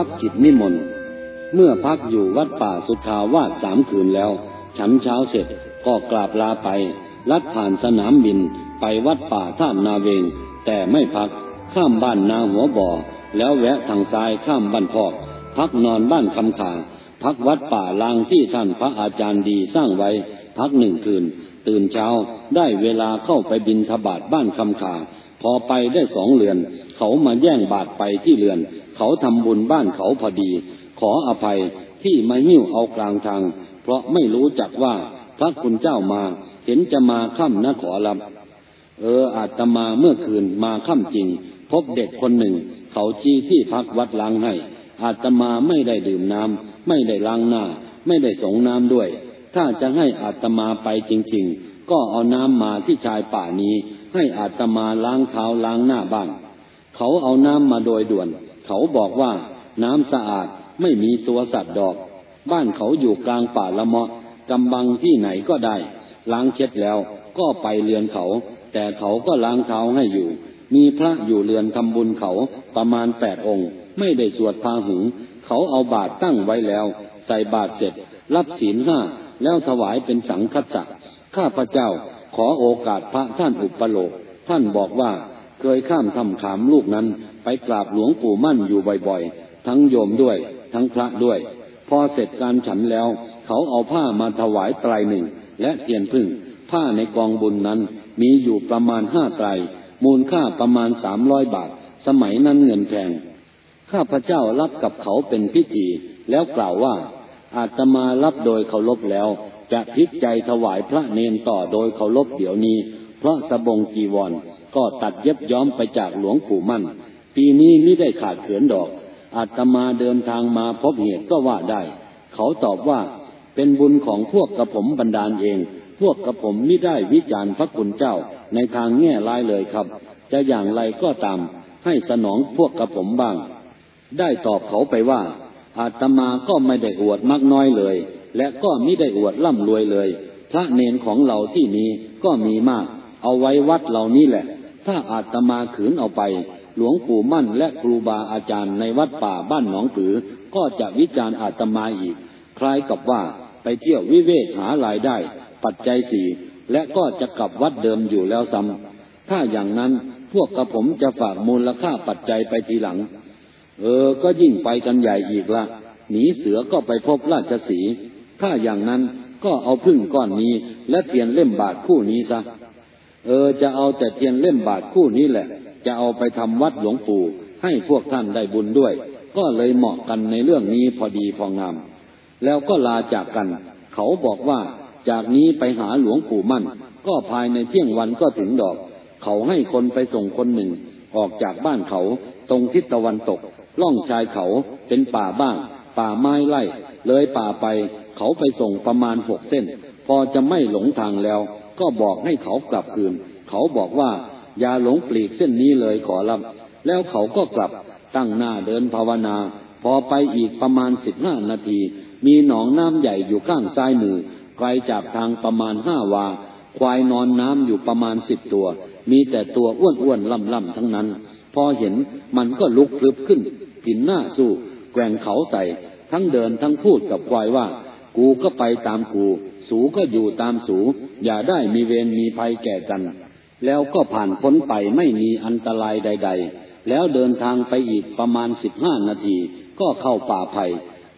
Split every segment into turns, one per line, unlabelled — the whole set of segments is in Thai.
รับกิจนิมนต์ เมื่อพักอยู่วัดป่าสุทาวาสสามคืนแล้ว ฉันเช้าเสร็จก็กราบลาไป ลัดผ่านสนามบินไปวัดป่าท่านาเวง แต่ไม่พักข้ามบ้านนาหัวบ่อ แล้วแวะทางซ้ายข้ามบ้านพอก พักนอนบ้านคำขา พักวัดป่าลางที่ท่านพระอาจารย์ดีสร้างไว้ พักหนึ่งคืน ตื่นเช้า ได้เวลาเข้าไปบินทบาทบ้านคำขา พอไปได้สองเรือน เขามาแย่งบาทไปที่เรือน เขาทำบุญบ้านเขาพอดี ขออภัยที่มาหิ้วเอากลางทาง เพราะไม่รู้จักว่าพระคุณเจ้ามา เห็นจะมาค่ำนะขอรับ เอออาตมาเมื่อคืนมาค่ำจริง พบเด็กคนหนึ่ง เขาชี้ที่พักวัดล้างให้ อาตมาไม่ได้ดื่มน้ำไม่ได้ล้างหน้า ไม่ได้สงน้ำด้วย ถ้าจะให้อาตมาไปจริง ๆ ก็เอาน้ำมาที่ชายป่านี้ ให้อาตมาล้างเท้าล้างหน้าบ้าง เขาเอาน้ำมาโดยด่วน เขาบอกว่าน้ำสะอาดไม่มีตัวสัตว์ดอก บ้านเขาอยู่กลางป่าละเมาะกำบังที่ไหนก็ได้ ล้างเช็ดแล้วก็ไปเรือนเขา แต่เขาก็ล้างเท้าให้อยู่ มีพระอยู่เรือนทำบุญเขาประมาณแปดองค์ ไม่ได้สวดพาหุง เขาเอาบาตรตั้งไว้แล้ว ใส่บาตรเสร็จ รับศีลห้า แล้วถวายเป็นสังฆัสสะข้าพระเจ้าขอโอกาสพระท่านอุปโลกท่านบอกว่าเคยข้ามทำขามลูกนั้นไปกราบหลวงปู่มั่นอยู่บ่อยๆ ทั้งโยมด้วย ทั้งพระด้วย พอเสร็จการฉันแล้ว เขาเอาผ้ามาถวายไตรหนึ่ง และเทียนพึ่ง ผ้าในกองบุญนั้นมีอยู่ประมาณห้าไตร มูลค่าประมาณสามร้อยบาท สมัยนั้นเงินแพง ข้าพระเจ้ารับกับเขาเป็นพิธี แล้วกล่าวว่า อาตมารับโดยเคารพแล้ว จะพิจใจถวายพระเนนต่อโดยเคารพเดี๋ยวนี้ เพราะสบงจีวร ก็ตัดเย็บย้อมไปจากหลวงปู่มั่น ปีนี้ไม่ได้ขาดเขือนดอก อาตมาเดินทางมาพบเหตุก็ว่าได้ เขาตอบว่า เป็นบุญของพวกกระผมบรรดาลเอง พวกกระผมไม่ได้วิจารณ์พระคุณเจ้าในทางแง่ร้ายเลยครับ จะอย่างไรก็ตาม ให้สนองพวกกระผมบ้าง ได้ตอบเขาไปว่า อาตมาก็ไม่ได้อวดมากน้อยเลย และก็ไม่ได้อวดร่ำรวยเลย พระเนนของเราที่นี้ก็มีมาก เอาไว้วัดเหล่านี้แหละ ถ้าอาตมาขืนเอาไป หลวงปู่มั่นและครูบาอาจารย์ในวัดป่าบ้านหนองผือ ก็จะวิจารณ์อาตมาอีก คล้ายกับว่าไปเที่ยววิเวกหารายได้ ปัจจัยสี่และก็จะกลับวัดเดิมอยู่แล้วซ้ำถ้าอย่างนั้นพวกกระผมจะฝากมูลค่าปัจจัยไปทีหลัง เออ ก็ยิ่งไปกันใหญ่อีกละ หนีเสือก็ไปพบราชสี ถ้าอย่างนั้นก็เอาพึ่งก้อนนี้ และเทียนเล่มบาทคู่นี้ซะ เออ จะเอาแต่เทียนเล่มบาทคู่นี้แหละ จะเอาไปทำวัดหลวงปู่ให้พวกท่านได้บุญด้วย ก็เลยเหมาะกันในเรื่องนี้พอดีพองาม แล้วก็ลาจากกัน เขาบอกว่าจากนี้ไปหาหลวงปู่มั่น ก็ภายในเที่ยงวันก็ถึงดอก เขาให้คนไปส่งคนหนึ่ง ออกจากบ้านเขาตรงทิศตะวันตก ล่องชายเขาเป็นป่าบ้าง ป่าไม้ไร่เลยป่าไป เขาไปส่งประมาณหกเส้น พอจะไม่หลงทางแล้ว ก็บอกให้เขากลับคืน เขาบอกว่า อย่าหลงปลีกเส้นนี้เลยขอรับแล้วเขาก็กลับตั้งหน้าเดินภาวนา พอไปอีกประมาณสิบห้านาที มีหนองน้ำใหญ่อยู่ข้างซ้ายมือไกลจากทางประมาณห้าวา ควายนอนน้ำอยู่ประมาณสิบตัว มีแต่ตัวอ้วนๆล่ำๆทั้งนั้น พอเห็นมันก็ลุกพลึบขึ้น ผินหน้าสู้ แกว่งเขาใส่ ทั้งเดินทั้งพูดกับควายว่า กูก็ไปตามกู สูก็อยู่ตามสู อย่าได้มีเวรมีภัยแก่กัน แล้วก็ผ่านพ้นไปไม่มีอันตรายใด ๆ แล้วเดินทางไปอีกประมาณสิบห้านาที ก็เข้าป่าไผ่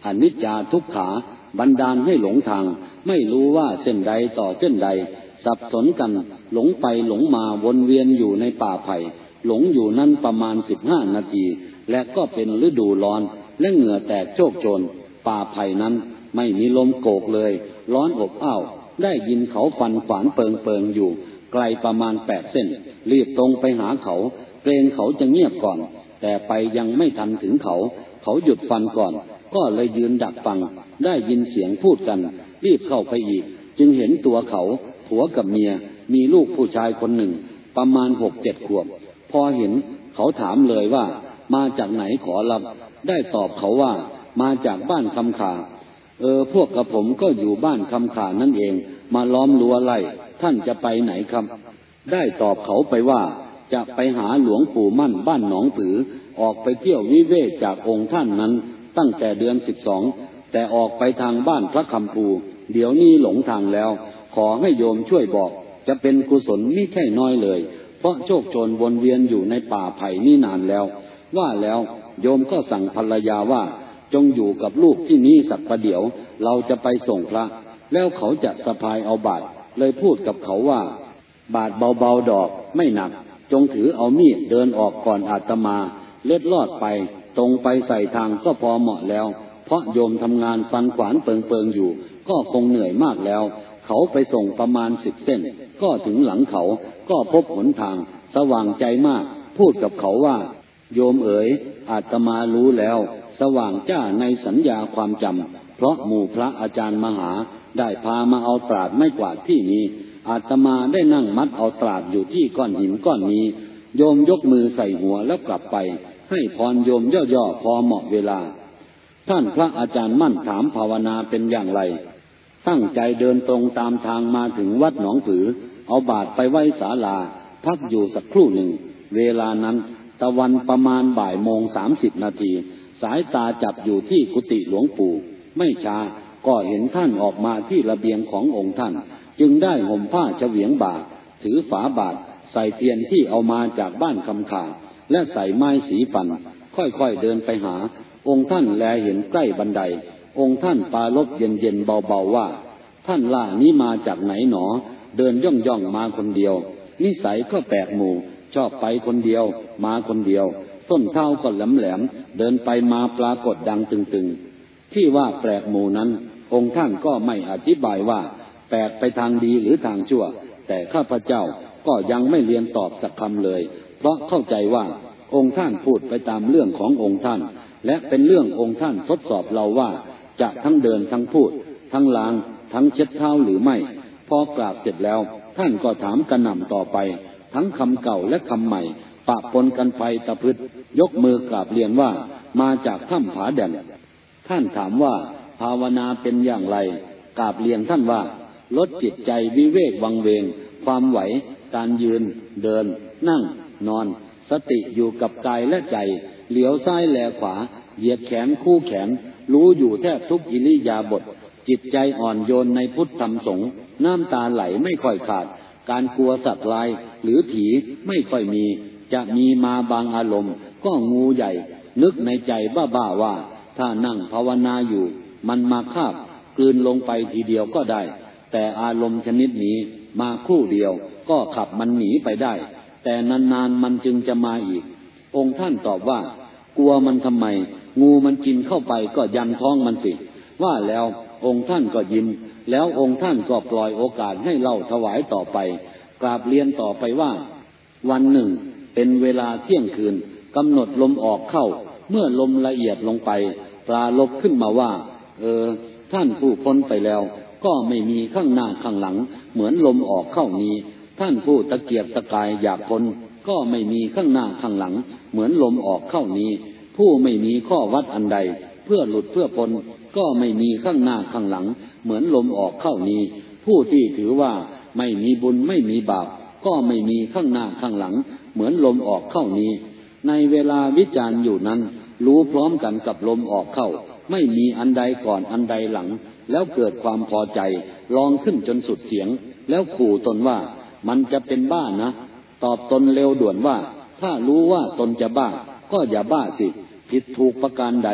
อนิจจาทุกขาบันดาลให้หลงทาง ไม่รู้ว่าเส้นใดต่อเส้นใด สับสนกัน หลงไปหลงมาวนเวียนอยู่ในป่าไผ่ หลงอยู่นั่นประมาณสิบห้านาที และก็เป็นฤดูร้อน และเหงื่อแตกโชกโชน ป่าไผ่นั้นไม่มีลมโกกเลย ร้อนอบอ้าว ได้ยินเขาฟันขวานเปิงเปิงอยู่ ไกลประมาณแปดเส้น รีบตรงไปหาเขา เกรงเขาจะเงียบก่อน แต่ไปยังไม่ทันถึงเขา เขาหยุดฟันก่อน ก็เลยยืนดักฟัง ได้ยินเสียงพูดกัน รีบเข้าไปอีก จึงเห็นตัวเขา ผัวกับเมีย มีลูกผู้ชายคนหนึ่ง ประมาณหกเจ็ดขวบ พอเห็นเขาถามเลยว่า มาจากไหนขอรับ ได้ตอบเขาว่า มาจากบ้านคำขา เออ พวกกระผมก็อยู่บ้านคำขานั่นเอง มาล้อมรั้วไล่ ท่านจะไปไหนครับ ได้ตอบเขาไปว่า จะไปหาหลวงปู่มั่นบ้านหนองผือ ออกไปเที่ยววิเวกจากองค์ท่านนั้น ตั้งแต่เดือนสิบสอง แต่ออกไปทางบ้านพระคำปูเดี๋ยวนี้หลงทางแล้ว ขอให้โยมช่วยบอก จะเป็นกุศลไม่ใช่น้อยเลย เพราะโชคโชนวนเวียนอยู่ในป่าไผ่นี่นานแล้ว ว่าแล้วโยมก็สั่งภรรยาว่า จงอยู่กับลูกที่นี่สักประเดี๋ยว เราจะไปส่งพระ แล้วเขาจะสะพายเอาบาตรเลยพูดกับเขาว่า บาทเบาๆดอกไม่หนัก จงถือเอามีดเดินออกก่อนอาตมา เล็ดลอดไป ตรงไปใส่ทางก็พอเหมาะแล้ว เพราะโยมทำงานฟันขวานเปิงๆอยู่ ก็คงเหนื่อยมากแล้ว เขาไปส่งประมาณสิบเส้น ก็ถึงหลังเขาก็พบหนทาง สว่างใจมาก พูดกับเขาว่า โยมเอ๋ยอาตมารู้แล้ว สว่างจ้าในสัญญาความจำเพราะหมู่พระอาจารย์มหา ได้พามาเอาตราดไม่กวาดที่นี้ อาตมาได้นั่งมัดเอาตราดอยู่ที่ก้อนหินก้อนนี้ โยมยกมือใส่หัวแล้วกลับไป ให้พรโยมย่อๆพอเหมาะเวลา ท่านพระอาจารย์มั่นถามภาวนาเป็นอย่างไร ตั้งใจเดินตรงตามทางมาถึงวัดหนองผือ เอาบาทไปไว้ศาลา พักอยู่สักครู่หนึ่ง เวลานั้น ตะวันประมาณบ่ายโมงสามสิบนาที สายตาจับอยู่ที่กุฏิหลวงปู่ไม่ช้าก็เห็นท่านออกมาที่ระเบียงขององค์ท่าน จึงได้ห่มผ้าเฉวียงบาทถือฝาบาทใส่เทียนที่เอามาจากบ้านคำขาและใส่ไม้สีฟัน ค่อยๆเดินไปหา องค์ท่านแลเห็นใกล้บันได องค์ท่านปาลบเย็นๆเบาๆว่า ท่านล่านี้มาจากไหนหนอ เดินย่องย่องๆมาคนเดียว นิสัยก็แปลกหมู่ ชอบไปคนเดียว มาคนเดียว ส้นเท้าก็แหลมๆเดินไปมาปรากฏดังตึงๆ ที่ว่าแปลกหมู่นั้น องค์ท่านก็ไม่อธิบายว่า แปลกไปทางดีหรือทางชั่ว แต่ข้าพเจ้าก็ยังไม่เรียนตอบสักคำเลย เพราะเข้าใจว่าองค์ท่านพูดไปตามเรื่องขององค์ท่าน และเป็นเรื่ององค์ท่านทดสอบเราว่า จะทั้งเดินทั้งพูด ทั้งล้าง ทั้งเช็ดเท้าหรือไม่ พอกราบเสร็จแล้ว ท่านก็ถามกระหน่ำต่อไป ทั้งคำเก่าและคำใหม่ ปะปนกันไปตะพึดยกมือกราบเรียนว่า มาจากถ้ำผาแดนท่านถามว่า ภาวนาเป็นอย่างไรกราบเรียนท่านว่า ลดจิตใจวิเวกวังเวง ความไหว การยืน เดิน นั่ง นอน สติอยู่กับกายและใจ เหลียวซ้ายแลขวา เหยียดแขนคู่แขน รู้อยู่แทบทุกอิริยาบถจิตใจอ่อนโยนในพุทธธรรมสงฆ์น้ำตาไหลไม่ค่อยขาด การกลัวสัตว์ลายหรือผีไม่ค่อยมี จะมีมาบางอารมณ์ ก็งูใหญ่ นึกในใจบ้าๆว่า ถ้านั่งภาวนาอยู่ มันมาคาบกลืนลงไปทีเดียวก็ได้ แต่อารมณ์ชนิดนี้มาครู่เดียว ก็ขับมันหนีไปได้ แต่นานๆมันจึงจะมาอีก องค์ท่านตอบว่า กลัวมันทำไม งูมันกินเข้าไปก็ยันท้องมันสิ ว่าแล้ว องค์ท่านก็ยิ้ม แล้วองค์ท่านก็ปล่อยโอกาสให้เล่าถวายต่อไป กราบเรียนต่อไปว่า วันหนึ่ง เป็นเวลาเที่ยงคืนกำหนดลมออกเข้า เมื่อลมละเอียดลงไป ปลาลบขึ้นมาว่า เออ ท่านผู้พ้นไปแล้ว ก็ไม่มีข้างหน้าข้างหลัง เหมือนลมออกเข้านี้ท่านผู้ตะเกียบตะกายอยากพ้นก็ไม่มีข้างหน้าข้างหลัง เหมือนลมออกเข้านี้ ผู้ไม่มีข้อวัดอันใด เพื่อหลุดเพื่อพ้นก็ไม่มีข้างหน้าข้างหลัง เหมือนลมออกเข้านี้ ผู้ที่ถือว่าไม่มีบุญไม่มีบาป ก็ไม่มีข้างหน้าข้างหลัง เหมือนลมออกเข้านี้ ในเวลาวิจารณ์อยู่นั้น รู้พร้อมกันกับลมออกเข้า ไม่มีอันใดก่อนอันใดหลัง แล้วเกิดความพอใจลองขึ้นจนสุดเสียง แล้วขู่ตนว่า มันจะเป็นบ้านะ ตอบตนเร็วด่วนว่า ถ้ารู้ว่าตนจะบ้า ก็อย่าบ้าสิผิดถูกประการใด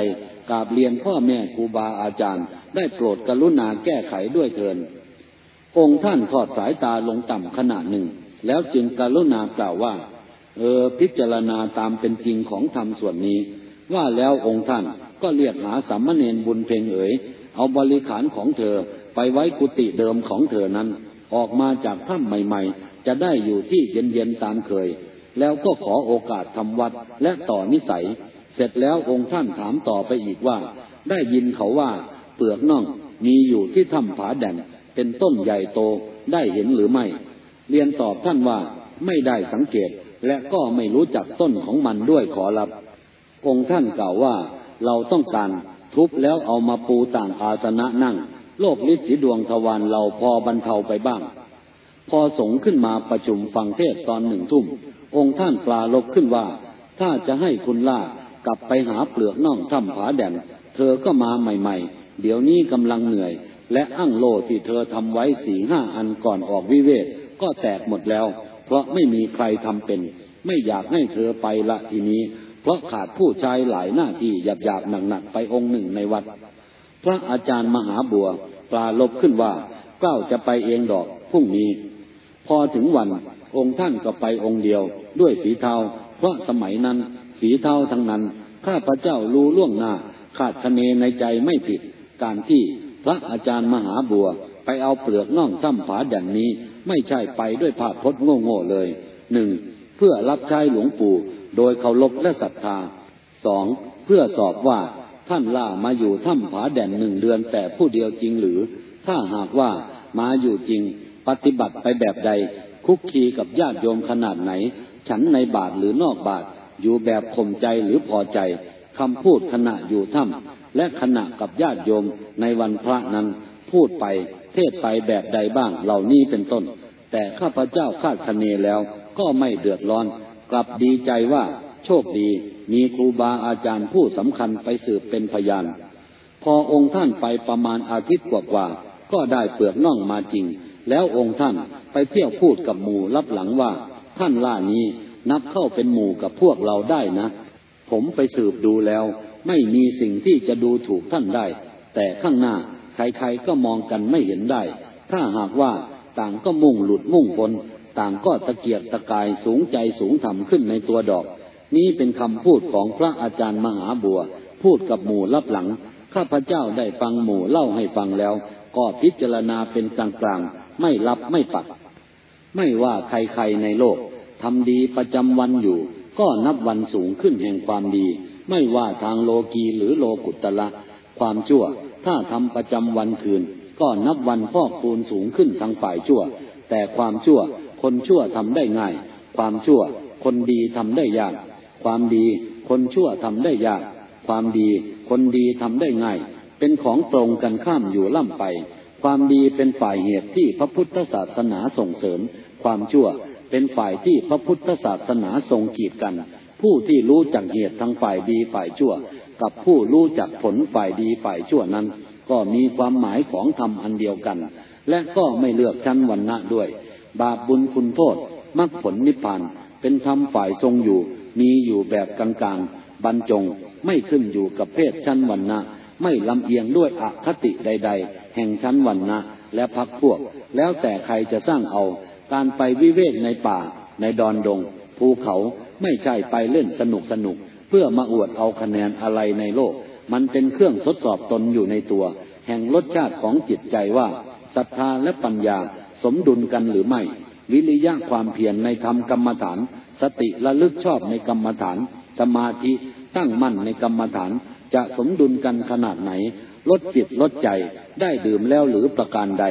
กราบเรียนพ่อแม่ครูบาอาจารย์ ได้โปรดกรุณาแก้ไขด้วยเถินองค์ท่านทอดสายตาลงต่ำขนาดหนึ่ง แล้วจึงกรุณากล่าวว่า เออพิจารณาตามเป็นจริงของธรรมส่วนนี้ ว่าแล้วองค์ท่านก็เรียกหาสามมเณรบุญเพ็งเอ๋ยเอาบริขารของเธอไปไว้กุฏิเดิมของเธอนั้น ออกมาจากถ้ำใหม่ๆ จะได้อยู่ที่เย็นๆตามเคย แล้วก็ขอโอกาสทำวัดและต่อนิสัย เสร็จแล้วองค์ท่านถามต่อไปอีกว่า ได้ยินเขาว่าเปลือกน่องมีอยู่ที่ถ้ำผาแดนเป็นต้นใหญ่โตได้เห็นหรือไม่ เรียนตอบท่านว่าไม่ได้สังเกตและก็ไม่รู้จักต้นของมันด้วยขอรับองค์ท่านกล่าวว่าเราต้องการทุบแล้วเอามาปูต่างอาสนะนั่ง โลกฤทธิ์สีดวงทวารเราพอบรรเทาไปบ้าง พอสงขึ้นมาประชุมฟังเทศตอนหนึ่งทุ่ม องค์ท่านปลาลบขึ้นว่า ถ้าจะให้คุณล่าก ลับไปหาเปลือกน่องถ้ำผาแดนเธอก็มาใหม่ ๆ เดี๋ยวนี้กำลังเหนื่อย และอั้งโลที่เธอทำไว้สี่ห้าอันก่อนออกวิเวกก็แตกหมดแล้ว เพราะไม่มีใครทำเป็น ไม่อยากให้เธอไปละทีนี้ เพราะขาดผู้ชายหลายหน้าที่หยาบๆหนักๆไปองค์หนึ่งในวัด พระอาจารย์มหาบัวปลาลบขึ้นว่าเก้าจะไปเองดอกพรุ่งนี้ พอถึงวันองค์ท่านก็ไปองค์เดียวด้วยฝีเท้าเพราะสมัยนั้นฝีเท้าทั้งนั้น ข้าพระเจ้ารู้ล่วงหน้าขาดคะเนในใจไม่ผิด การที่พระอาจารย์มหาบัวไปเอาเปลือกน่องถ้ำผาแด่นนี้ไม่ใช่ไปด้วยภาพพจน์โง่ๆเลยหนึ่งเพื่อรับใช้หลวงปู่โดยเคารพและศรัทธาสองเพื่อสอบว่าท่านล่ามาอยู่ถ้ำผาแดนหนึ่งเดือนแต่ผู้เดียวจริงหรือ ถ้าหากว่ามาอยู่จริง ปฏิบัติไปแบบใด คุกคีกับญาติโยมขนาดไหน ฉันในบาทหรือนอกบาท อยู่แบบข่มใจหรือพอใจคำพูดขณะอยู่ถ้ำและขณะกับญาติโยมในวันพระนั้น พูดไปเทศไปแบบใดบ้างเหล่านี้เป็นต้น แต่ข้าพเจ้าคาดคะเนแล้วก็ไม่เดือดร้อน กลับดีใจว่าโชคดีมีครูบาอาจารย์ผู้สำคัญไปสืบเป็นพยาน พอองค์ท่านไปประมาณอาทิตย์กว่าๆก็ได้เปลือกน่องมาจริง แล้วองค์ท่านไปเที่ยวพูดกับหมู่รับหลังว่า ท่านล่านี้ นับเข้าเป็นหมู่กับพวกเราได้นะ ผมไปสืบดูแล้ว ไม่มีสิ่งที่จะดูถูกท่านได้ แต่ข้างหน้าใครๆก็มองกันไม่เห็นได้ ถ้าหากว่าต่างก็มุ่งหลุดมุ่งปนต่างก็ตะเกียกตะกายสูงใจสูงถ่ำขึ้นในตัวดอก นี้เป็นคำพูดของพระอาจารย์มหาบัว พูดกับหมู่รับหลัง ข้าพเจ้าได้ฟังหมู่เล่าให้ฟังแล้ว ก็พิจารณาเป็นกลางๆ ไม่รับไม่ปัดไม่ว่าใครๆในโลก ทำดีประจำวันอยู่ ก็นับวันสูงขึ้นแห่งความดี ไม่ว่าทางโลกีหรือโลกุตละ ความชั่ว ถ้าทำประจำวันคืน ก็นับวันพอกคูณสูงขึ้นทางฝ่ายชั่ว แต่ความชั่ว คนชั่วทำได้ง่าย ความชั่ว คนดีทำได้ยาก ความดี คนชั่วทำได้ยาก ความดี คนดีทำได้ง่าย เป็นของตรงกันข้ามอยู่ล่ำไป ความดีเป็นฝ่ายเหตุที่พระพุทธศาสนาส่งเสริม ความชั่ว เป็นฝ่ายที่พระพุทธศาสนาทรงกีดกัน ผู้ที่รู้จักเหตุทางฝ่ายดีฝ่ายชั่ว กับผู้รู้จักผลฝ่ายดีฝ่ายชั่วนั้น ก็มีความหมายของธรรมอันเดียวกัน และก็ไม่เลือกชั้นวันณะด้วย บาปบุญคุณโทษมรรคผลนิพพานเป็นธรรมฝ่ายทรงอยู่ มีอยู่แบบกลางๆบรรจงไม่ขึ้นอยู่กับเพศชั้นวันนะไม่ลำเอียงด้วยอคติใด ๆ แห่งชั้นวันนะและพักพวก แล้วแต่ใครจะสร้างเอา การไปวิเวกในป่า ในดอนดง ภูเขาไม่ใช่ไปเล่นสนุกสนุก เพื่อมาอวดเอาคะแนนอะไรในโลก มันเป็นเครื่องทดสอบตนอยู่ในตัว แห่งรสชาติของจิตใจว่าศรัทธาและปัญญาสมดุลกันหรือไม่ วิริยะความเพียรในธรรมกรรมฐาน สติระลึกชอบในกรรมฐาน สมาธิตั้งมั่นในกรรมฐาน จะสมดุลกันขนาดไหนลดจิตลดใจได้ดื่มแล้วหรือประการใด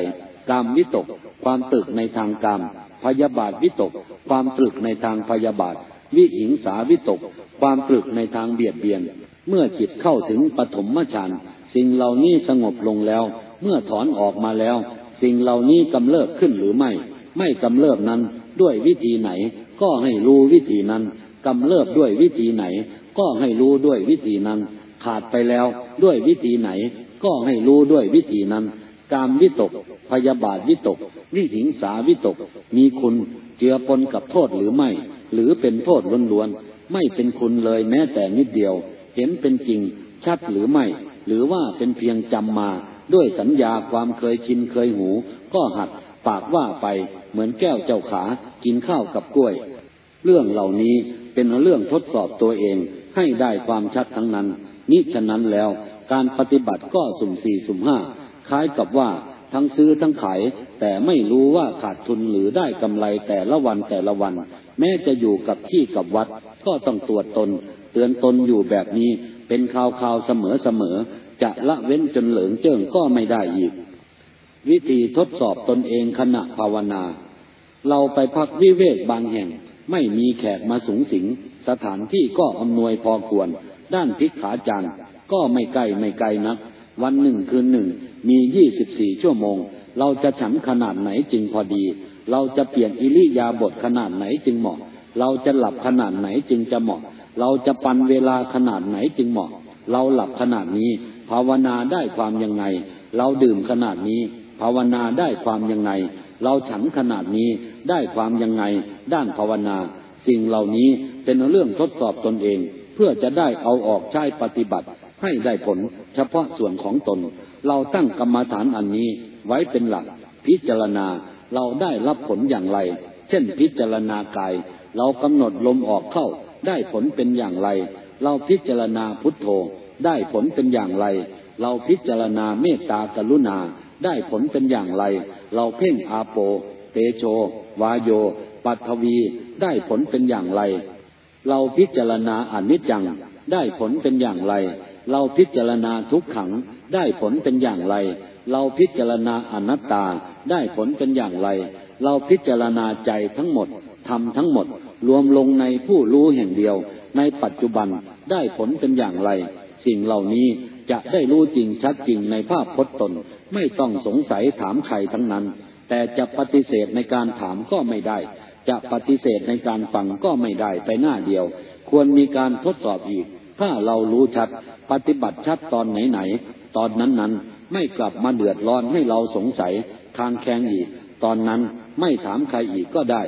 กามวิตก ความตรึกในทางกาม พยาบาทวิตก ความตรึกในทางพยาบาท วิหิงสาวิตก ความตรึกในทางเบียดเบียน เมื่อจิตเข้าถึงปฐมฌานสิ่งเหล่านี้สงบลงแล้ว เมื่อถอนออกมาแล้ว สิ่งเหล่านี้กำเริบขึ้นหรือไม่ ไม่กำเริบนั้นด้วยวิธีไหน ก็ให้รู้วิธีนั้นกำเริบด้วยวิธีไหน ก็ให้รู้ด้วยวิธีนั้น ขาดไปแล้วด้วยวิธีไหน ก็ให้รู้ด้วยวิธีนั้น กามวิตก พยาบาทวิตก วิหิงสาวิตก มีคุณเจือปนกับโทษหรือไม่ หรือเป็นโทษล้วนๆ ไม่เป็นคุณเลยแม้แต่นิดเดียว เห็นเป็นจริง ชัดหรือไม่ หรือว่าเป็นเพียงจำมา ด้วยสัญญาความเคยชินเคยหู ก็หัดปากว่าไป เหมือนแก้วเจ้าขา กินข้าวกับกล้วย เรื่องเหล่านี้เป็นเรื่องทดสอบตัวเอง ให้ได้ความชัดทั้งนั้น นิฉะนั้นแล้ว การปฏิบัติก็สุ่มสี่สุ่มห้าคล้ายกับว่า ทั้งซื้อทั้งขาย แต่ไม่รู้ว่าขาดทุนหรือได้กำไรแต่ละวันแต่ละวัน แม้จะอยู่กับที่กับวัด ก็ต้องตรวจตน เตือนตนอยู่แบบนี้ เป็นข่าวข่าวเสมอเสมอ จะละเว้นจนเหลืองเจิ้งก็ไม่ได้อีก วิธีทดสอบตนเองขณะภาวนา เราไปพักวิเวกบางแห่ง ไม่มีแขกมาสูงสิง สถานที่ก็อำนวยพอควร ด้านพิกขาจารย์ก็ไม่ไกลไม่ไกลนัก วันหนึ่งคืนหนึ่ง มียี่สิบสี่ชั่วโมง เราจะฉันขนาดไหนจึงพอดี เราจะเปลี่ยนอิริยาบถขนาดไหนจึงเหมาะ เราจะหลับขนาดไหนจึงจะเหมาะ เราจะปันเวลาขนาดไหนจึงเหมาะ เราหลับขนาดนี้ ภาวนาได้ความยังไง เราดื่มขนาดนี้ ภาวนาได้ความยังไง เราฉันขนาดนี้ได้ความยังไง ด้านภาวนา สิ่งเหล่านี้เป็นเรื่องทดสอบตนเอง เพื่อจะได้เอาออกใช้ปฏิบัติ ให้ได้ผล เฉพาะส่วนของตน เราตั้งกรรมฐานอันนี้ไว้เป็นหลัก พิจารณาเราได้รับผลอย่างไร เช่นพิจารณากาย เรากำหนดลมออกเข้า ได้ผลเป็นอย่างไร เราพิจารณาพุทโธ ได้ผลเป็นอย่างไร เราพิจารณาเมตตากรุณา ได้ผลเป็นอย่างไร เราเพ่งอาโป เตโช วาโย ปัทวี ได้ผลเป็นอย่างไร เราพิจารณาอนิจจัง ได้ผลเป็นอย่างไร เราพิจารณาทุกขังได้ผลเป็นอย่างไร เราพิจารณาอนัตตาได้ผลเป็นอย่างไร เราพิจารณาใจทั้งหมดทำทั้งหมด รวมลงในผู้รู้แห่งเดียว ในปัจจุบันได้ผลเป็นอย่างไร สิ่งเหล่านี้จะได้รู้จริงชัดจริงในภาพพจน์ตน ไม่ต้องสงสัยถามใครทั้งนั้น แต่จะปฏิเสธในการถามก็ไม่ได้ จะปฏิเสธในการฟังก็ไม่ได้ไปหน้าเดียว ควรมีการทดสอบอีก ถ้าเรารู้ชัด ปฏิบัติชัดตอนไหนๆ ตอนนั้นๆ ไม่กลับมาเดือดร้อนให้เราสงสัยคางแคงอีก ตอนนั้นไม่ถามใครอีกก็ได้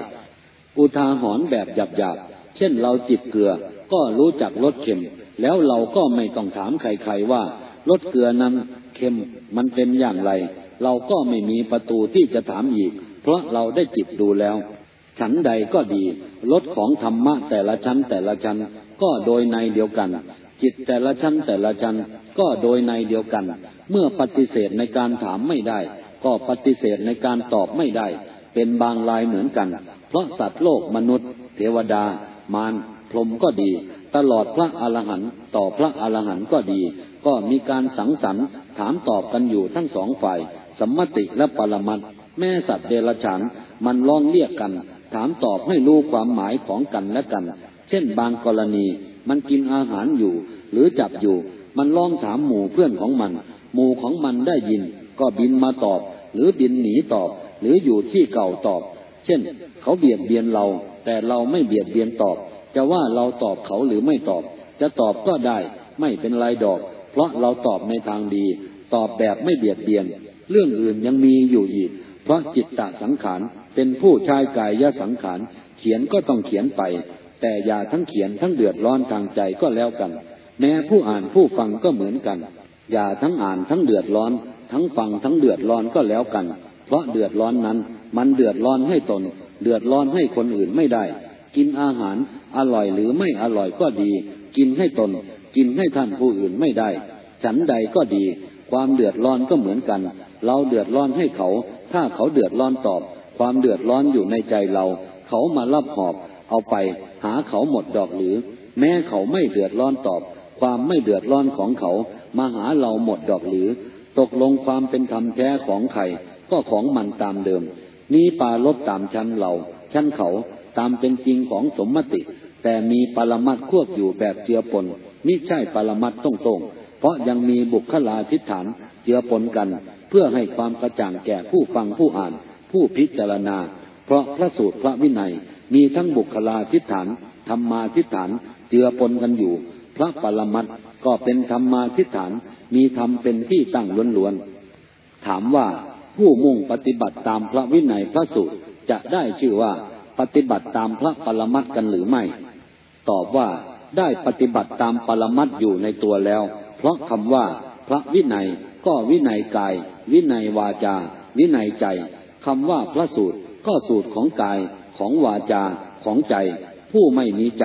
อุทาหรณ์แบบหยาบๆ เช่นเราจิบเกลือ ก็รู้จักรสเค็ม แล้วเราก็ไม่ต้องถามใครๆว่ารสเกลือนั้นเค็มมันเป็นอย่างไร เราก็ไม่มีประตูที่จะถามอีก เพราะเราได้จิบดูแล้ว ฉันใดก็ดีรสของธรรมะแต่ละชั้นแต่ละชั้น ก็โดยในเดียวกัน จิตแต่ละชั้นแต่ละชั้นก็โดยในเดียวกัน เมื่อปฏิเสธในการถามไม่ได้ ก็ปฏิเสธในการตอบไม่ได้ เป็นบางรายเหมือนกัน เพราะสัตว์โลกมนุษย์ เทวดา มารพรหมก็ดี ตลอดพระอรหันต์ต่อพระอรหันต์ก็ดี ก็มีการสังสรรค์ถามตอบกันอยู่ทั้งสองฝ่ายสัมมติและปรมัตแม่สัตว์เดรัจฉานมันร้องเรียกกัน ถามตอบให้รู้ความหมายของกันและกัน เช่นบางกรณี มันกินอาหารอยู่ หรือจับอยู่ มันร้องถามหมู่เพื่อนของมัน หมู่ของมันได้ยิน ก็บินมาตอบ หรือบินหนีตอบ หรืออยู่ที่เก่าตอบ เช่น เขาเบียดเบียนเรา แต่เราไม่เบียดเบียนตอบ จะว่าเราตอบเขาหรือไม่ตอบ จะตอบก็ได้ ไม่เป็นไรดอก เพราะเราตอบในทางดี ตอบแบบไม่เบียดเบียน เรื่องอื่นยังมีอยู่อีก เพราะจิตตสังขารเป็นผู้ชายกายยสังขารเขียนก็ต้องเขียนไป แต่อย่าทั้งเขียนทั้งเดือดร้อนทางใจก็แล้วกัน แม้ผู้อ่านผู้ฟังก็เหมือนกัน อย่าทั้งอ่านทั้งเดือดร้อน ทั้งฟังทั้งเดือดร้อนก็แล้วกัน เพราะเดือดร้อนนั้น มันเดือดร้อนให้ตน เดือดร้อนให้คนอื่นไม่ได้ กินอาหารอร่อยหรือไม่อร่อยก็ดี กินให้ตน กินให้ท่านผู้อื่นไม่ได้ ฉันใดก็ดี ความเดือดร้อนก็เหมือนกัน เราเดือดร้อนให้เขา ถ้าเขาเดือดร้อนตอบ ความเดือดร้อนอยู่ในใจเรา เขามารับหอบ เอาไปหาเขาหมดดอกหรือ แม้เขาไม่เดือดร้อนตอบ ความไม่เดือดร้อนของเขา มาหาเราหมดดอกหรือ ตกลงความเป็นธรรมแท้ของใครก็ของมันตามเดิม นี้ปาลบตามชั้นเราชั้นเขาตามเป็นจริงของสมมติ แต่มีปรมัดควบอยู่แบบเจือปนมิใช่ปรมัดตรงๆ เพราะยังมีบุคลาธิฐานเจือปนกัน เพื่อให้ความกระจ่างแก่ผู้ฟังผู้อ่าน ผู้พิจารณา เพราะพระสูตรพระวินัย มีทั้งบุคลาธิฐานธรรมาธิฐานเจือปนกันอยู่ พระปรมัตถ์ก็เป็นธรรมาธิฐานมีธรรมเป็นที่ตั้งล้วนๆถามว่าผู้มุ่งปฏิบัติตามพระวินัยพระสูตรจะได้ชื่อว่าปฏิบัติตามพระปรมัตถ์กันหรือไม่ ตอบว่าได้ปฏิบัติตามปรมัตถ์อยู่ในตัวแล้ว เพราะคำว่า พระวินัยก็วินัยกาย วินัยวาจา วินัยใจคำว่าพระสูตรก็สูตรของกาย ของวาจาของใจ ผู้ไม่มีใจ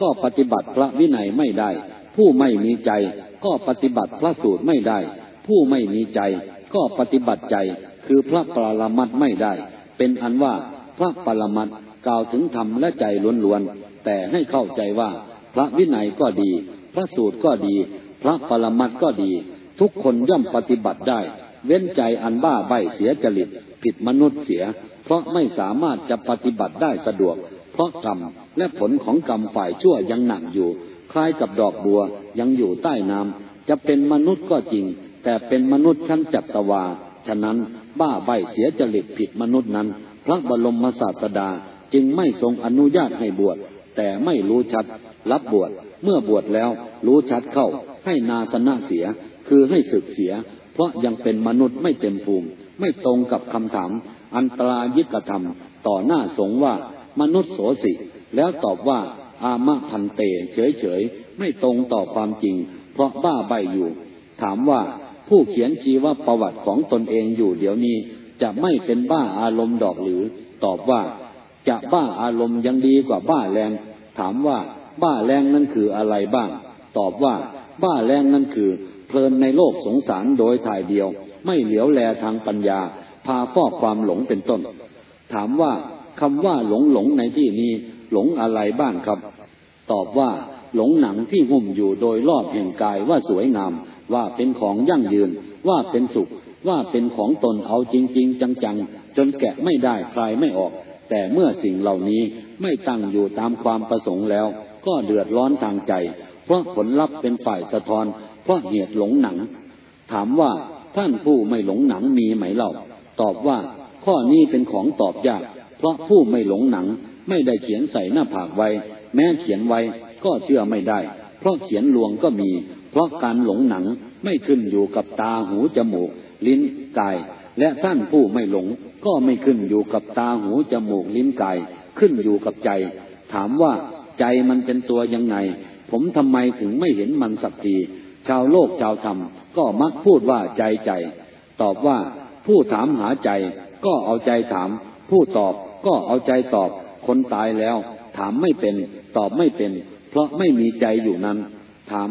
ก็ปฏิบัติพระวินัยไม่ได้ ผู้ไม่มีใจก็ปฏิบัติพระสูตรไม่ได้ ผู้ไม่มีใจก็ปฏิบัติใจคือพระปรมัตไม่ได้ เป็นอันว่าพระปรมัตกล่าวถึงธรรมและใจล้วนๆแต่ให้เข้าใจว่าพระวินัยก็ดี พระสูตรก็ดี พระปรมัตก็ดี ทุกคนย่อมปฏิบัติได้ เว้นใจอันบ้าใบเสียจริต ผิดมนุษย์เสีย เพราะไม่สามารถจะปฏิบัติได้สะดวก เพราะกรรมและผลของกรรมฝ่ายชั่วยังหนักอยู่ คล้ายกับดอกบัวยังอยู่ใต้น้ำจะเป็นมนุษย์ก็จริง แต่เป็นมนุษย์ชั้นจัตวา ฉะนั้นบ้าใบเสียจริตผิดมนุษย์นั้น พระบรมศาสดาจึงไม่ทรงอนุญาตให้บวชแต่ไม่รู้ชัด รับบวชเมื่อบวชแล้ว รู้ชัดเข้าให้นาสนะเสีย คือให้ศึกเสีย เพราะยังเป็นมนุษย์ไม่เต็มภูมิ ไม่ตรงกับคำถาม อันตรายิกธรรม ต่อหน้าสงว่ามนุษย์โสสิ แล้วตอบว่าอามะพันเต เฉยเฉยไม่ตรงต่อความจริง เพราะบ้าใบอยู่ ถามว่าผู้เขียนชีวประวัติของตนเองอยู่เดี๋ยวนี้ จะไม่เป็นบ้าอารมณ์ดอกหรือ ตอบว่า จะบ้าอารมณ์ยังดีกว่าบ้าแรง ถามว่าบ้าแรงนั่นคืออะไรบ้าง ตอบว่า บ้าแรงนั่นคือ เพลินในโลกสงสารโดยถ่ายเดียว ไม่เหลียวแลทางปัญญา พาฟอกความหลงเป็นต้น ถามว่าคำว่าหลงหลงในที่นี้หลงอะไรบ้างครับ ตอบว่าหลงหนังที่หุ้มอยู่โดยรอบแห่งกายว่าสวยงาม ว่าเป็นของยั่งยืน ว่าเป็นสุข ว่าเป็นของตนเอาจริง ๆ จังๆ จนแกะไม่ได้คลายไม่ออก แต่เมื่อสิ่งเหล่านี้ไม่ตั้งอยู่ตามความประสงค์แล้ว ก็เดือดร้อนทางใจ เพราะผลลัพธ์เป็นฝ่ายสะท้อน เพราะเหตุหลงหนัง ถามว่า ท่านผู้ไม่หลงหนังมีไหมเล่า ตอบว่า ข้อนี้เป็นของตอบยาก เพราะผู้ไม่หลงหนังไม่ได้เขียนใส่หน้าผากไว้ แม้เขียนไว้ก็เชื่อไม่ได้ เพราะเขียนลวงก็มี เพราะการหลงหนังไม่ขึ้นอยู่กับตาหูจมูก ลิ้นกาย และท่านผู้ไม่หลง ก็ไม่ขึ้นอยู่กับตาหูจมูกลิ้นกาย ขึ้นอยู่กับใจ ถามว่าใจมันเป็นตัวยังไง ผมทำไมถึงไม่เห็นมันสักที ชาวโลกชาวธรรม ก็มักพูดว่าใจใจ ตอบว่าผู้ถามหาใจ ก็เอาใจถาม ผู้ตอบก็เอาใจตอบ คนตายแล้ว ถามไม่เป็น ตอบไม่เป็น เพราะไม่มีใจอยู่นั้น ถาม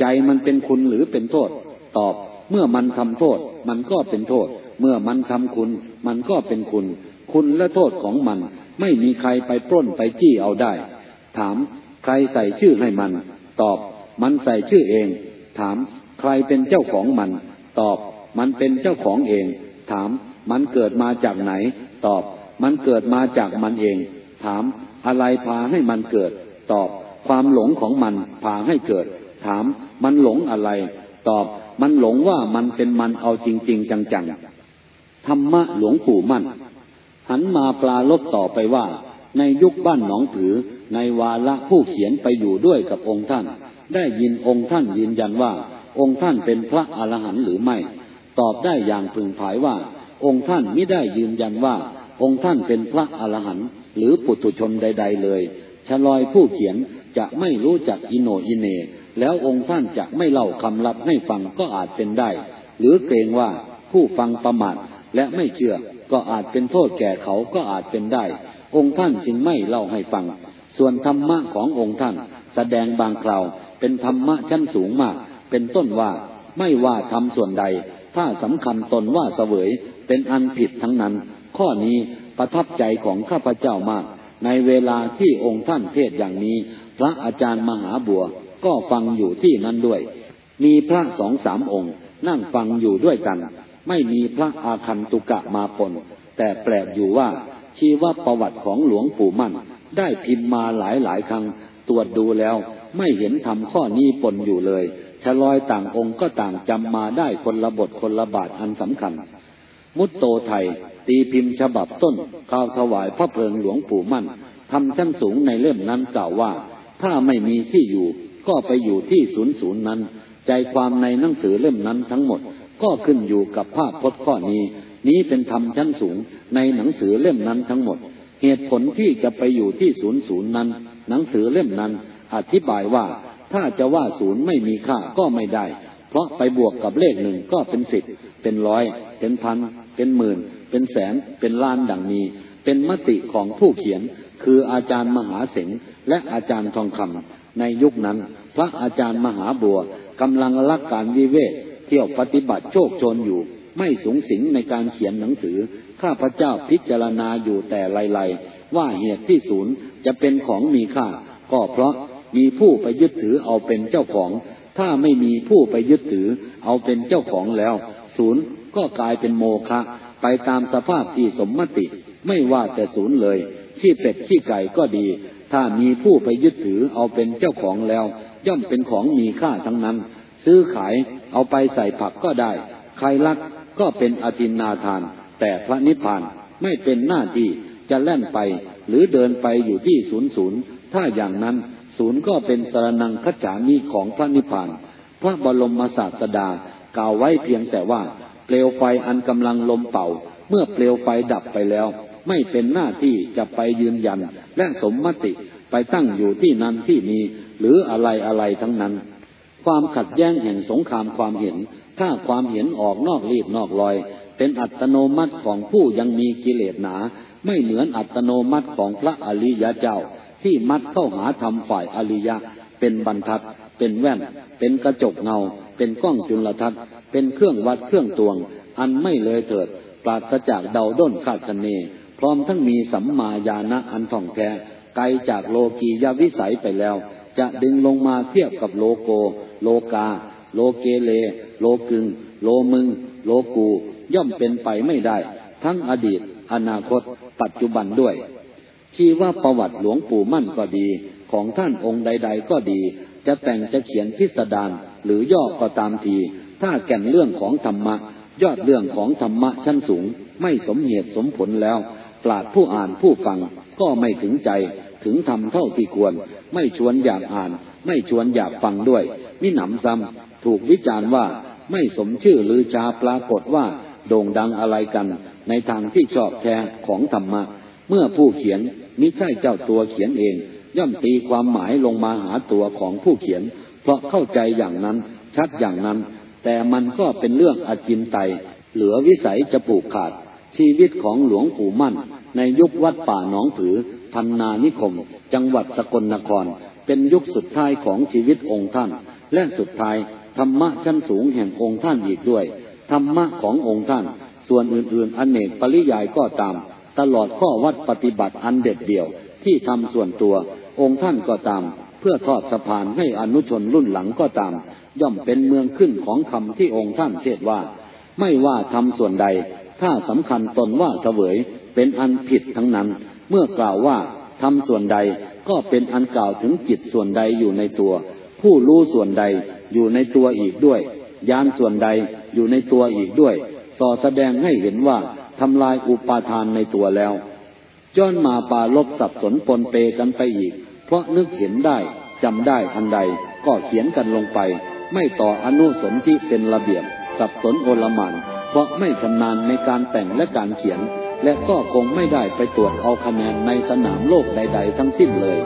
ใจมันเป็นคุณหรือเป็นโทษ ตอบเมื่อมันทำโทษ มันก็เป็นโทษ เมื่อมันทำคุณ มันก็เป็นคุณ คุณและโทษของมัน ไม่มีใครไปปล้นไปจี้เอาได้ ถามใครใส่ชื่อให้มัน ตอบ มันใส่ชื่อเอง ถาม ใครเป็นเจ้าของมัน ตอบ มันเป็นเจ้าของเอง ถาม มันเกิดมาจากไหน ตอบ มันเกิดมาจากมันเอง ถาม อะไรพาให้มันเกิด ตอบ ความหลงของมันพาให้เกิด ถาม มันหลงอะไร ตอบ มันหลงว่ามันเป็นมันเอาจริง ๆ จังๆธรรมะหลวงปู่มั่น หันมาปลาลบต่อไปว่า ในยุคบ้านหนองผือในวาระผู้เขียนไปอยู่ด้วยกับองค์ท่าน ได้ยินองค์ท่านยืนยันว่า องค์ท่านเป็นพระอรหันต์หรือไม่ ตอบได้อย่างพึงผายว่า องค์ท่านไม่ได้ยืนยันว่า องค์ท่านเป็นพระอรหันต์หรือปุถุชนใด ๆ เลยชลอยผู้เขียนจะไม่รู้จักอิโนอิเน แล้วองค์ท่านจะไม่เล่าคำลับให้ฟังก็อาจเป็นได้ หรือเกรงว่าผู้ฟังประมาทและไม่เชื่อก็อาจเป็นโทษแก่เขาก็อาจเป็นได้ องค์ท่านจึงไม่เล่าให้ฟัง ส่วนธรรมะขององค์ท่าน แสดงบางคราว เป็นธรรมะชั้นสูงมาก เป็นต้นว่าไม่ว่าทำส่วนใด ถ้าสำคัญตนว่าเสวยเป็นอันผิดทั้งนั้น ข้อนี้ประทับใจของข้าพเจ้ามาก ในเวลาที่องค์ท่านเทศอย่างนี้ พระอาจารย์มหาบัวก็ฟังอยู่ที่นั้นด้วย มีพระสองสามองค์นั่งฟังอยู่ด้วยกัน ไม่มีพระอาคันตุกะมาปน แต่แปลกอยู่ว่าชีวประวัติของหลวงปู่มั่น ได้พิมพ์มาหลายหลายครั้งตรวจดูแล้ว ไม่เห็นทำข้อนี้ปนอยู่เลยชะลอยต่างองค์ก็ต่างจำมาได้คนละบทคนละบาทอันสำคัญ มุตโตไทย ตีพิมพ์ฉบับต้นข่าวถวายพระเพลิงหลวงปู่มั่นทำชั้นสูงในเล่มนั้นกล่าวว่า ถ้าไม่มีที่อยู่ก็ไปอยู่ที่ศูนย์ศูนย์นั้น ใจความในหนังสือเล่มนั้นทั้งหมด ก็ขึ้นอยู่กับภาพพจน์ข้อนี้ นี้เป็นธรรมชั้นสูงในหนังสือเล่มนั้นทั้งหมด เหตุผลที่จะไปอยู่ที่ศูนย์ศูนย์นั้น หนังสือเล่มนั้น อธิบายว่าถ้าจะว่าศูนย์ไม่มีค่าก็ไม่ได้ เพราะไปบวกกับเลขหนึ่งก็เป็นสิบเป็นร้อย เป็นพัน เป็นหมื่น เป็นแสน เป็นล้านดังนี้ เป็นมติของผู้เขียน คืออาจารย์มหาเสงและอาจารย์ทองคำในยุคนั้น พระอาจารย์มหาบัวกำลังรักการวิเวกเที่ยวปฏิบัติโชคชนอยู่ ไม่สูงสิงในการเขียนหนังสือ ข้าพเจ้าพิจารณาอยู่แต่ไลๆว่าเหตุที่ศูนย์จะเป็นของมีค่า ก็เพราะ มีผู้ไปยึดถือเอาเป็นเจ้าของ ถ้าไม่มีผู้ไปยึดถือเอาเป็นเจ้าของแล้ว ศูนย์ก็กลายเป็นโมฆะไปตามสภาพที่สมมติ ไม่ว่าแต่ศูนย์เลยขี้เป็ดขี้ไก่ก็ดี ถ้ามีผู้ไปยึดถือเอาเป็นเจ้าของแล้ว ย่อมเป็นของมีค่าทั้งนั้น ซื้อขายเอาไปใส่ผักก็ได้ ใครรักก็เป็นอธินาทาน แต่พระนิพพานไม่เป็นหน้าที่จะแล่นไป หรือเดินไปอยู่ที่ศูนย์ศูนย์ถ้าอย่างนั้น ศูนย์ก็เป็นสรนังขจามีของพระนิพพาน พระบรมศาสดากล่าวไว้เพียงแต่ว่า เปลวไฟอันกำลังลมเป่า เมื่อเปลวไฟดับไปแล้ว ไม่เป็นหน้าที่จะไปยืนยัน และสมมติไปตั้งอยู่ที่นั้นที่นี้ หรืออะไรอะไรทั้งนั้น ความขัดแย้งแห่งสงครามความเห็น ถ้าความเห็นออกนอกรีดนอกรอย เป็นอัตโนมัติของผู้ยังมีกิเลสหนา ไม่เหมือนอัตโนมัติของพระอริยเจ้า ที่มัดเข้าหาธรรมฝ่ายอริยะ เป็นบรรทัด เป็นแว่น เป็นกระจกเงา เป็นกล้องจุลทรรศน์เป็นเครื่องวัดเครื่องตวง อันไม่เลยเถิด ปราศจากเดาด้นคาดคะเน พร้อมทั้งมีสัมมาญาณะอันท่องแท้ ไกลจากโลกียวิสัยไปแล้ว จะดึงลงมาเทียบกับโลโก โลกา โลเกเล โลกึง โลมึง โลกู ย่อมเป็นไปไม่ได้ ทั้งอดีต อนาคต ปัจจุบันด้วย ชีว่าประวัติหลวงปู่มั่นก็ดี ของท่านองค์ใด ๆ ก็ดี จะแต่งจะเขียนพิสดารหรือย่อก็ตามที ถ้าแก่นเรื่องของธรรมะ ยอดเรื่องของธรรมะชั้นสูง ไม่สมเหตุสมผลแล้ว ปราดผู้อ่านผู้ฟังก็ไม่ถึงใจถึงทำเท่าที่ควร ไม่ชวนอยากอ่าน ไม่ชวนอยากฟังด้วยมิหนำซ้ำถูกวิจารณ์ว่าไม่สมชื่อหรือจาปรากฏว่าโด่งดังอะไรกัน ในทางที่ชอบแท้ของธรรมะ เมื่อผู้เขียน มิใช่เจ้าตัวเขียนเอง ย่อมตีความหมายลงมาหาตัวของผู้เขียน เพราะเข้าใจอย่างนั้น ชัดอย่างนั้น แต่มันก็เป็นเรื่องอจินไตยเหลือวิสัยจะผูกขาด ชีวิตของหลวงปู่มั่น ในยุควัดป่าหนองผือ พันนานิคม จังหวัดสกลนคร เป็นยุคสุดท้ายของชีวิตองค์ท่าน และสุดท้ายธรรมะชั้นสูงแห่งองค์ท่านอีกด้วยธรรมะขององค์ท่าน ส่วนอื่นๆอนเนกปริยายก็ตาม ตลอดข้อวัดปฏิบัติอันเด็ดเดี่ยวที่ทำส่วนตัว องค์ท่านก็ตาม เพื่อทอดสะพานให้อนุชนรุ่นหลังก็ตาม ย่อมเป็นเมืองขึ้นของคำที่องค์ท่านเทศว่า ไม่ว่าทำส่วนใด ถ้าสำคัญตนว่าเสวยเป็นอันผิดทั้งนั้น เมื่อกล่าวว่าทำส่วนใดก็เป็นอันกล่าวถึงจิตส่วนใดอยู่ในตัว ผู้รู้ส่วนใดอยู่ในตัวอีกด้วย ยานส่วนใดอยู่ในตัวอีกด้วยสอแสดงให้เห็นว่า ทำลายอุปาทานในตัวแล้วย้อนมาปาลบสับสนปนเปกันไปอีก เพราะนึกเห็นได้จำได้อันใดก็เขียนกันลงไป ไม่ต่ออนุสนที่เป็นระเบียบ สับสนโอลมานเพราะไม่ชำนาญในการแต่งและการเขียน และก็คงไม่ได้ไปตรวจเอาคะแนนในสนามโลกใด ๆ ทั้งสิ้นเลย